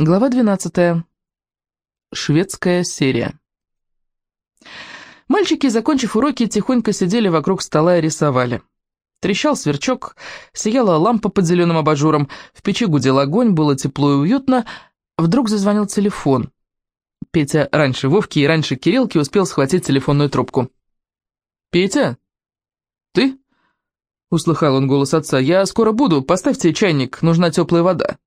Глава 12. Шведская серия. Мальчики, закончив уроки, тихонько сидели вокруг стола и рисовали. Трещал сверчок, сияла лампа под зеленым абажуром, в печи гудел огонь, было тепло и уютно. Вдруг зазвонил телефон. Петя раньше Вовки и раньше Кириллки успел схватить телефонную трубку. «Петя? Ты?» — услыхал он голос отца. «Я скоро буду, поставьте чайник, нужна теплая вода».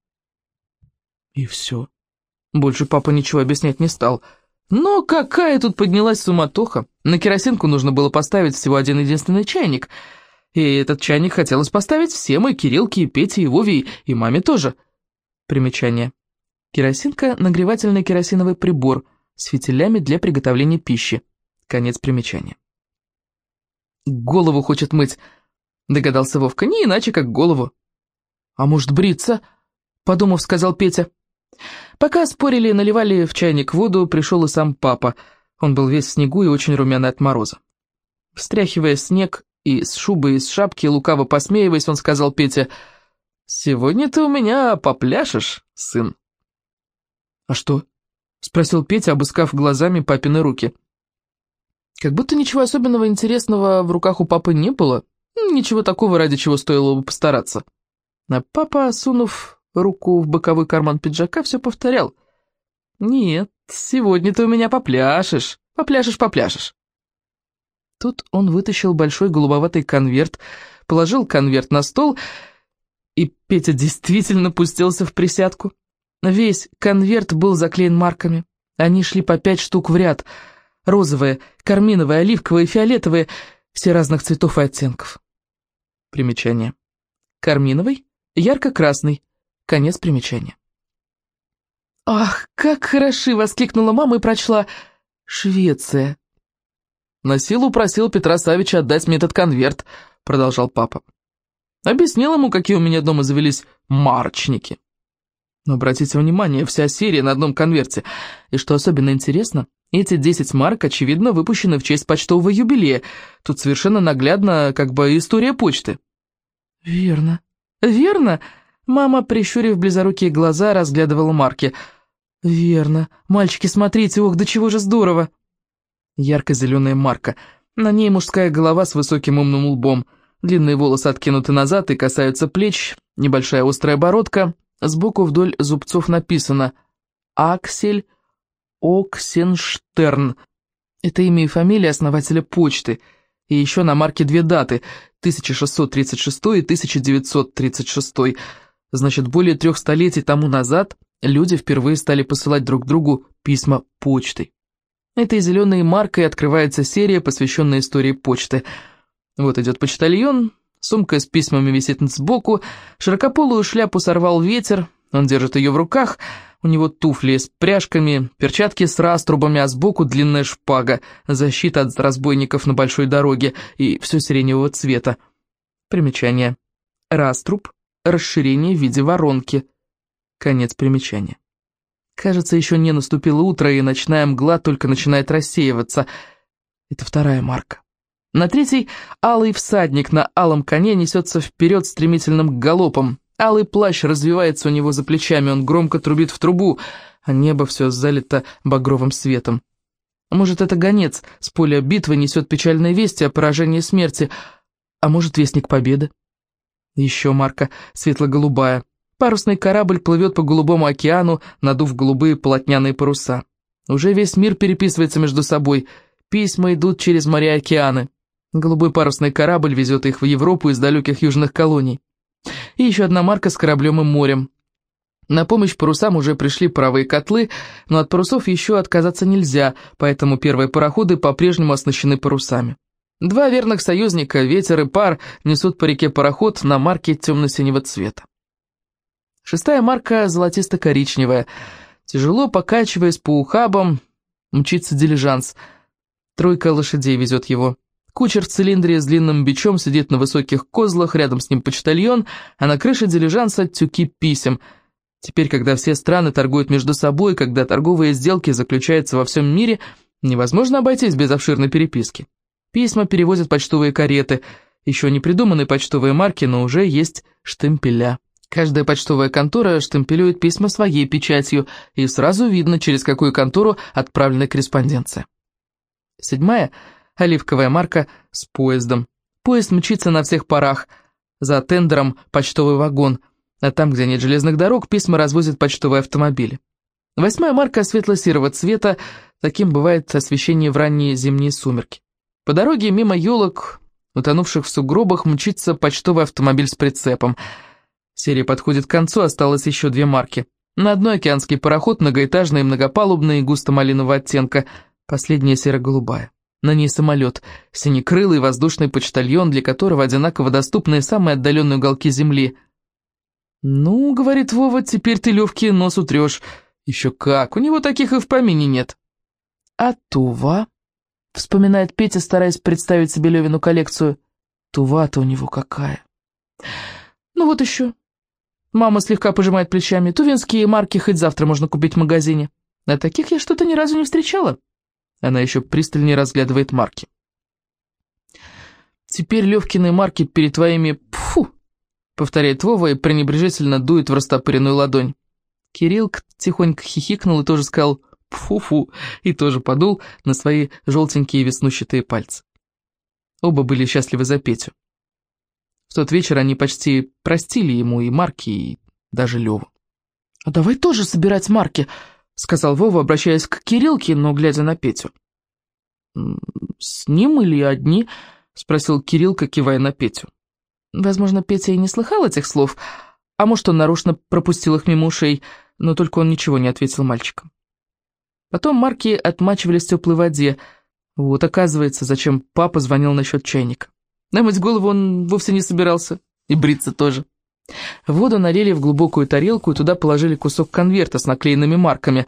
И все. Больше папа ничего объяснять не стал. Но какая тут поднялась суматоха. На керосинку нужно было поставить всего один единственный чайник. И этот чайник хотелось поставить всем, и Кириллке, и Пете, и Вове, и маме тоже. Примечание. Керосинка – нагревательный керосиновый прибор с фитилями для приготовления пищи. Конец примечания. «Голову хочет мыть», — догадался Вовка, — «не иначе, как голову». «А может, бриться?» — подумав, сказал Петя. Пока спорили и наливали в чайник воду, пришел и сам папа. Он был весь в снегу и очень румяный от мороза. Встряхивая снег и с шубы, и с шапки, лукаво посмеиваясь, он сказал Пете, «Сегодня ты у меня попляшешь, сын». «А что?» — спросил Петя, обыскав глазами папины руки. Как будто ничего особенного интересного в руках у папы не было, ничего такого, ради чего стоило бы постараться. А папа, сунув руку в боковой карман пиджака, все повторял. «Нет, сегодня ты у меня попляшешь, попляшешь, попляшешь». Тут он вытащил большой голубоватый конверт, положил конверт на стол, и Петя действительно пустился в присядку. Весь конверт был заклеен марками. Они шли по пять штук в ряд. Розовые, карминовые, оливковые, фиолетовые, все разных цветов и оттенков. Примечание. Карминовый, ярко-красный, Конец примечания. «Ах, как хороши!» — воскликнула мама и прочла «Швеция». «На силу просил Петра Савича отдать мне этот конверт», — продолжал папа. Объяснил ему, какие у меня дома завелись марочники. Но обратите внимание, вся серия на одном конверте. И что особенно интересно, эти 10 марок, очевидно, выпущены в честь почтового юбилея. Тут совершенно наглядно, как бы, история почты. «Верно, верно!» Мама, прищурив близорукие глаза, разглядывала марки. «Верно. Мальчики, смотрите, ох, до чего же здорово!» Ярко-зеленая марка. На ней мужская голова с высоким умным лбом. Длинные волосы откинуты назад и касаются плеч. Небольшая острая бородка. Сбоку вдоль зубцов написано «Аксель Оксенштерн». Это имя и фамилия основателя почты. И еще на марке две даты – 1636 и 1936 Значит, более трех столетий тому назад люди впервые стали посылать друг другу письма почтой. Этой зеленой маркой открывается серия, посвященная истории почты. Вот идет почтальон, сумка с письмами висит сбоку, широкополую шляпу сорвал ветер, он держит ее в руках, у него туфли с пряжками, перчатки с раструбами, а сбоку длинная шпага, защита от разбойников на большой дороге и все сиреневого цвета. Примечание. Раструб расширение в виде воронки. Конец примечания. Кажется, еще не наступило утро, и ночная мгла только начинает рассеиваться. Это вторая марка. На третий алый всадник на алом коне несется вперед стремительным галопом. Алый плащ развивается у него за плечами, он громко трубит в трубу, а небо все залито багровым светом. Может, это гонец с поля битвы несет печальные вести о поражении смерти, а может, вестник победы. Еще марка светло-голубая. Парусный корабль плывет по голубому океану, надув голубые полотняные паруса. Уже весь мир переписывается между собой. Письма идут через моря и океаны. Голубой парусный корабль везет их в Европу из далеких южных колоний. И еще одна марка с кораблем и морем. На помощь парусам уже пришли паровые котлы, но от парусов еще отказаться нельзя, поэтому первые пароходы по-прежнему оснащены парусами. Два верных союзника, ветер и пар, несут по реке пароход на марке темно-синего цвета. Шестая марка золотисто-коричневая. Тяжело покачиваясь по ухабам, мчится дилижанс. Тройка лошадей везет его. Кучер в цилиндре с длинным бичом сидит на высоких козлах, рядом с ним почтальон, а на крыше дилижанса тюки писем. Теперь, когда все страны торгуют между собой, когда торговые сделки заключаются во всем мире, невозможно обойтись без обширной переписки. Письма перевозят почтовые кареты. Еще не придуманы почтовые марки, но уже есть штемпеля. Каждая почтовая контора штемпелюет письма своей печатью, и сразу видно, через какую контору отправлена корреспонденция. Седьмая — оливковая марка с поездом. Поезд мчится на всех парах. За тендером почтовый вагон, а там, где нет железных дорог, письма развозят почтовые автомобили. Восьмая марка светло-серого цвета, таким бывает освещение в ранние зимние сумерки. По дороге мимо елок, утонувших в сугробах, мчится почтовый автомобиль с прицепом — Серия подходит к концу, осталось еще две марки. На одной океанский пароход, многоэтажный, многопалубный, густо-малинового оттенка, последняя серо-голубая. На ней самолет, синекрылый воздушный почтальон, для которого одинаково доступны самые отдаленные уголки земли. «Ну, — говорит Вова, — теперь ты Левке нос утрешь. Еще как, у него таких и в помине нет». «А Тува?» — вспоминает Петя, стараясь представить себе Левину коллекцию. «Тува-то у него какая!» «Ну вот еще, Мама слегка пожимает плечами. Тувинские марки хоть завтра можно купить в магазине. А таких я что-то ни разу не встречала. Она еще пристальнее разглядывает марки. Теперь Левкины марки перед твоими... Пфу! Повторяет Вова и пренебрежительно дует в растопыренную ладонь. Кирилл тихонько хихикнул и тоже сказал «пфу-фу» и тоже подул на свои желтенькие веснущатые пальцы. Оба были счастливы за Петю. В тот вечер они почти простили ему и Марки, и даже Леву. «А давай тоже собирать Марки», — сказал Вова, обращаясь к Кириллке, но глядя на Петю. «С ним или одни?» — спросил Кириллка, кивая на Петю. Возможно, Петя и не слыхал этих слов, а может, он нарочно пропустил их мимо ушей, но только он ничего не ответил мальчикам. Потом Марки отмачивались в теплой воде. Вот, оказывается, зачем папа звонил насчет чайника. Намыть голову он вовсе не собирался, и бриться тоже. Воду налили в глубокую тарелку и туда положили кусок конверта с наклеенными марками.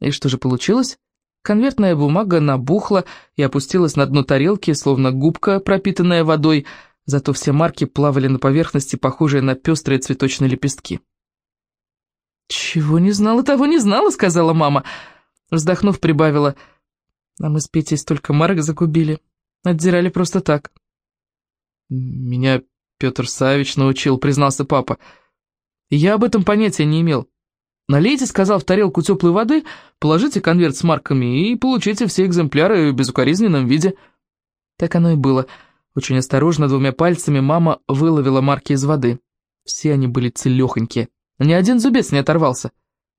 И что же получилось? Конвертная бумага набухла и опустилась на дно тарелки, словно губка, пропитанная водой, зато все марки плавали на поверхности, похожие на пестрые цветочные лепестки. «Чего не знала, того не знала», — сказала мама. Вздохнув, прибавила. «А мы с Петей столько марок загубили. Отдирали просто так». «Меня Петр Савич научил», — признался папа. «Я об этом понятия не имел. Налейте, — сказал, — в тарелку теплой воды, положите конверт с марками и получите все экземпляры в безукоризненном виде». Так оно и было. Очень осторожно, двумя пальцами, мама выловила марки из воды. Все они были целехонькие. Ни один зубец не оторвался.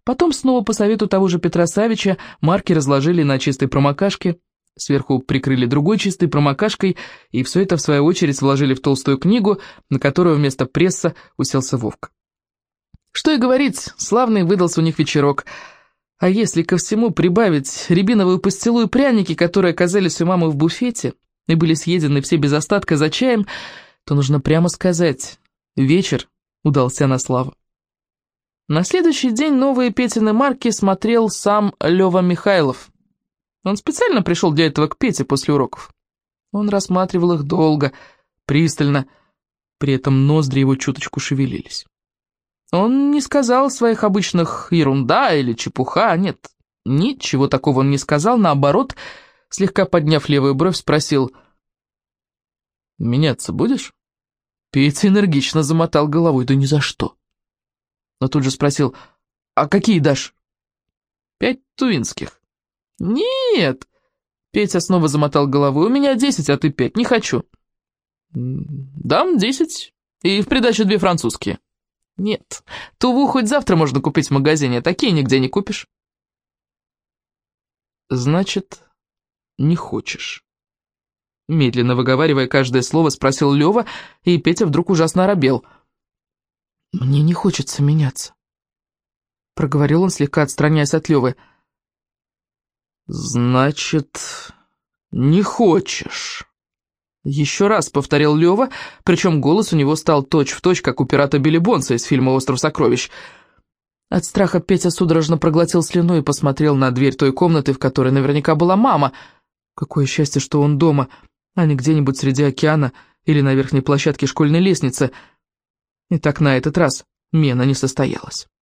Потом снова по совету того же Петра Савича марки разложили на чистой промокашке, Сверху прикрыли другой чистой промокашкой, и все это, в свою очередь, вложили в толстую книгу, на которую вместо пресса уселся Вовка. Что и говорить, славный выдался у них вечерок. А если ко всему прибавить рябиновую пастилу и пряники, которые оказались у мамы в буфете и были съедены все без остатка за чаем, то нужно прямо сказать, вечер удался на славу. На следующий день новые Петины марки смотрел сам Лёва Михайлов. Он специально пришел для этого к Пете после уроков. Он рассматривал их долго, пристально, при этом ноздри его чуточку шевелились. Он не сказал своих обычных «ерунда» или «чепуха», нет, ничего такого он не сказал, наоборот, слегка подняв левую бровь, спросил «Меняться будешь?» Петя энергично замотал головой, да ни за что. Но тут же спросил «А какие дашь?» «Пять тувинских». «Нет!» Петя снова замотал головой. «У меня десять, а ты пять. Не хочу». «Дам десять. И в придачу две французские». «Нет. Туву хоть завтра можно купить в магазине, а такие нигде не купишь». «Значит, не хочешь?» Медленно выговаривая каждое слово, спросил Лёва, и Петя вдруг ужасно оробел. «Мне не хочется меняться», — проговорил он, слегка отстраняясь от Лёвы. «Значит, не хочешь?» Еще раз повторил Лева, причем голос у него стал точь-в-точь, точь, как у пирата Билли Бонса из фильма «Остров сокровищ». От страха Петя судорожно проглотил слюну и посмотрел на дверь той комнаты, в которой наверняка была мама. Какое счастье, что он дома, а не где-нибудь среди океана или на верхней площадке школьной лестницы. И так на этот раз мена не состоялась.